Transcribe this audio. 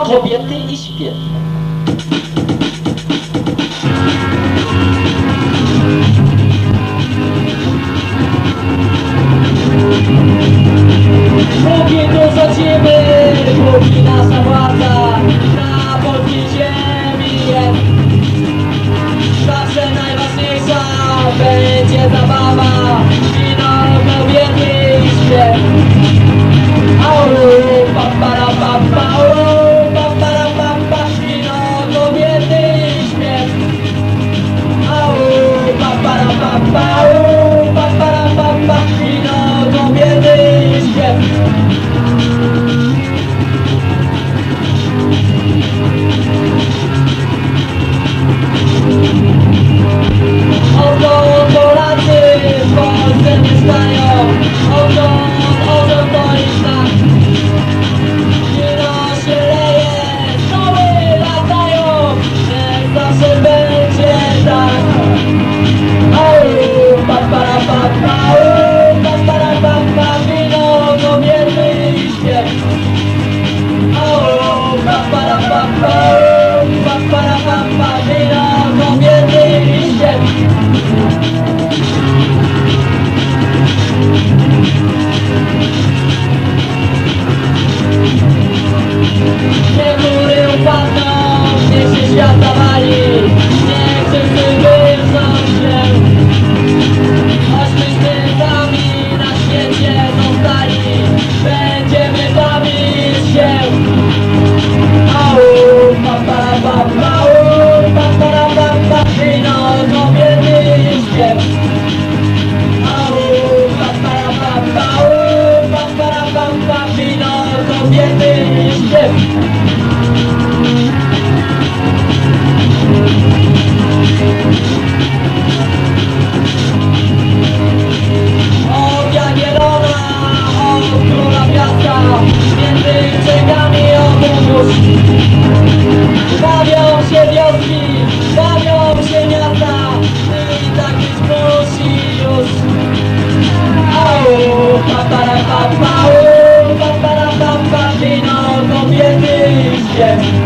kobiety i śpiew. Póki tu rządzimy, póki nasza władza na polskiej ziemi. Zawsze najważniejsza będzie zabawa, wino, kobiety i śpiew. Pa, niech się świat zawali Niech wszyscy wyrzą się. Choćbyśmy sami na świecie zostali Będziemy bawić się. Au, pa, pa, pa, pa, au, pa, pa, pa, pa, Wino, kobiety i śpiew Au, pa, pa, pa, pa, au, pa, pa, Wino, kobiety i śpiew Bawią się wioski, bawią się miasta I tak być musi już Au, pa, para, pa, pa, au, pa, para, pa, pa, Wino, kobiety i